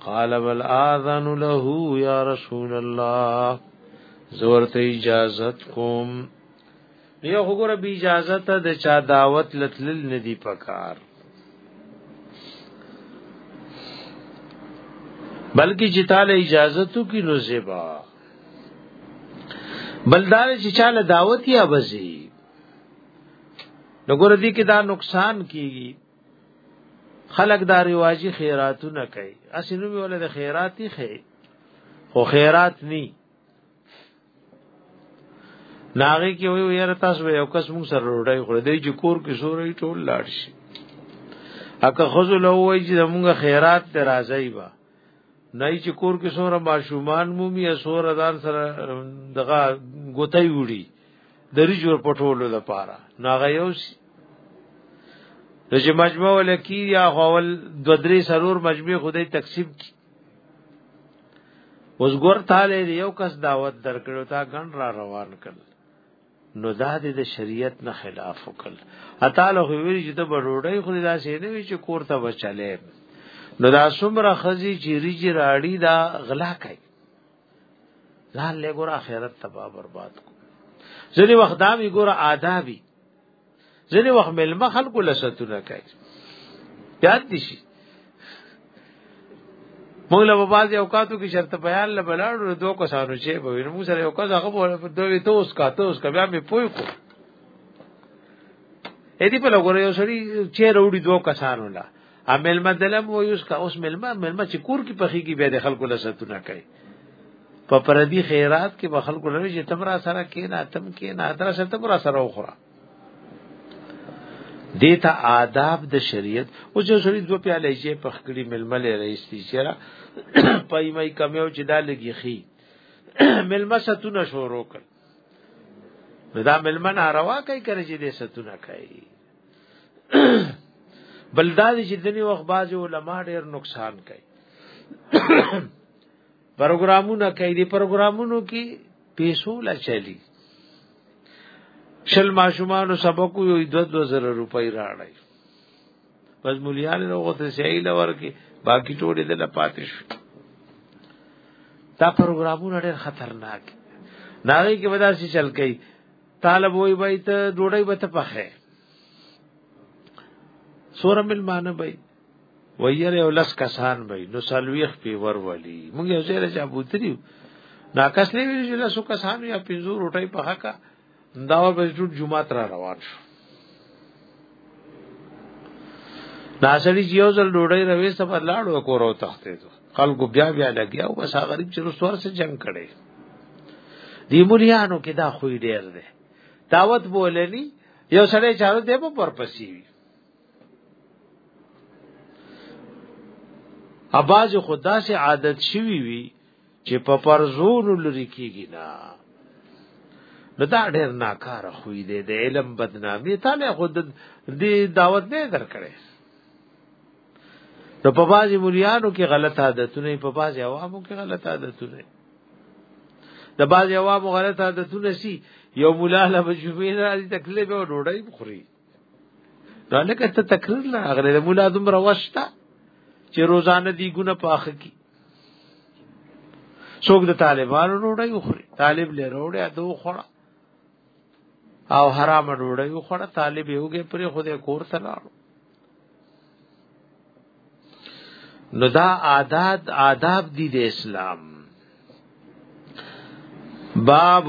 قال بل اذن له یا رسول الله زورت اجازت کوم یو وګوره به اجازه ته د چا دعوت لتل ندی پکار بلکې چې تعالی اجازه تو کی نو زیبا بلدار چې چاله دعوت یا بزی نګور دي کې دا نقصان کیږي خلق دا رواجی خیراتونه کوي اسینو به ولې خیراتی خې خو خیرات ني ناغي کې وي یاره تاسو یو کس مون سره روډای خور دی چې کور کې سورې ټول لاړ شي اکه خزو له وای چې موږ خیرات ته راځي با نه چې کور کې سوره ماشومان مومي سوره دان سره دغه ګوتای وړي د رجور پټولو لپاره نو هغه یو د چې مجموع ولکی یا غول دو درې سرور مجموع خدای تقسیم کی اوس ګور تاله یو کس دعوت درکړو تا غن را روان کړ نو دا د شریعت نه خلاف وکړ اته له ویری چې ته بډوډای خو دا سې نه وی چې کور ته بچلې نو دا څومره خزي چې ریجی راړي دا غلا کوي ځان له ګور اخرت تبا برباد کو ځنی وخت دا وی ګور آدابی ځنی وخت ملما خلق لساتونه کوي یاد دي شي موږ له بعض اوقاتو کې شرط بیان له بلاړو دوه کسانو چې به وینم موږ سره یو کس هغه په دوی ته اوس کا ته اوس کا بیا مې پوي کو اې دې په لګور یو سړي چې وروړي دوه کسانو لا ا ملما دلم و یوس کا اوس ملما ملما چې کور کې پخې کې بیا د خلکو لساتونه کوي په پردي خیرات کې به خلکو لوي چې تم را سره کې نه تم کې نه تر سره تم را سره وخره دیتا آداب د شریعت او چې سړي دوه پیاله چې په خکړی ملما لري رئیس دي چیرې پای مې کمیو چې دا لګي خي ملما ستونه شروع کړ نو دا ملمن روا کوي کړي چې دې ستونه کوي بل دا چې دني وخت باز علماء ډېر نقصان کوي پروګرامونه کوي دې پروګرامونو کې پیسو لا چلی شل ماشومان سبق یو 2000 روپۍ راړی بس مليان له غوته سیل ورکی باقی ټول دې نه پاتې شو دا پروګرامونه ډېر خطرناک ناغي کې ودا سي چل کوي طالب وای وای ته ډوډۍ به ته پخې سورم المانه وای ویر یو لس کسان وای نو سلويخ په ور ولي موږ یو ځای راځو بوتریو ناکس نه ویل چې لاسو کسانو یا پنځو روټۍ په حقا دا ورځ ټول جمعه تر روان شو ناسړي چې یو ځل ډوډۍ روي سم لاړو کورو تختې ته خلکو بیا بیا لګیا او بس هغه غریب چې رسوار سره جنگ کړي دی مليانو کې دا خوې ډېر دی دعوت بولني یو سړی چارو دی په پرپسی وي اباز خدا سے عادت شوی وي چې په پرزونو لري کیږي نه نو دا ډېر ناکار خوې دی د علم بدنامي تعالی خود دې دعوت نه درکړي نو په بازي مليانو کې غلط عادتونه په بازي عوامو کې غلط عادتونه د بازي عوامو غلط عادتونه سي یو مولا له بجوبې راځي تکلیف او ډوډۍ بخوري نو لکه ته تقریر نه اغلی د مولا دوم روشتا چې روزانه دی ګونه پاخ کی څوک د طالبانو روړی وخوري طالب له روړی ادو خورا او حرام روړی وخورا طالب یوګه پر خوده کور ته لاړو نو دا عادت آداب دی د اسلام باب